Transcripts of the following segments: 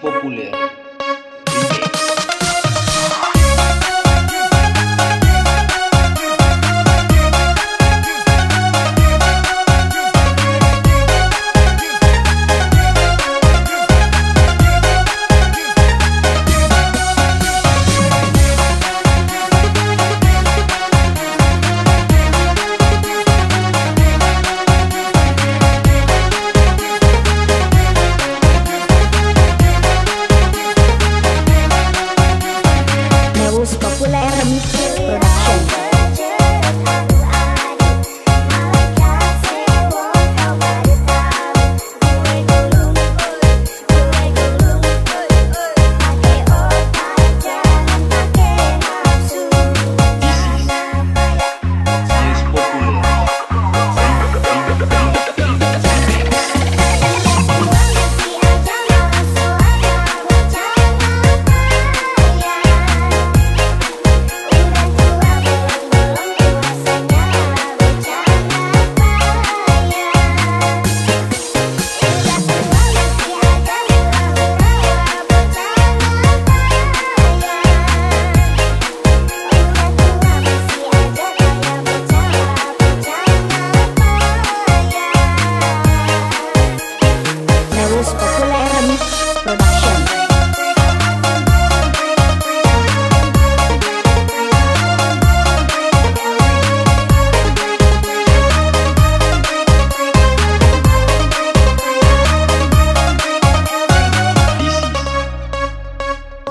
popular.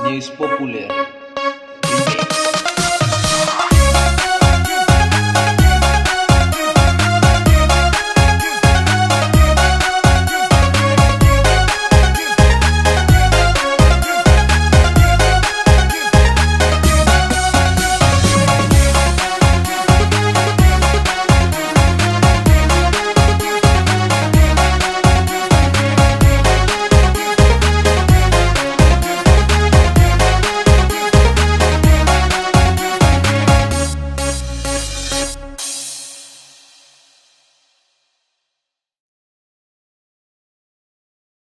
News Popular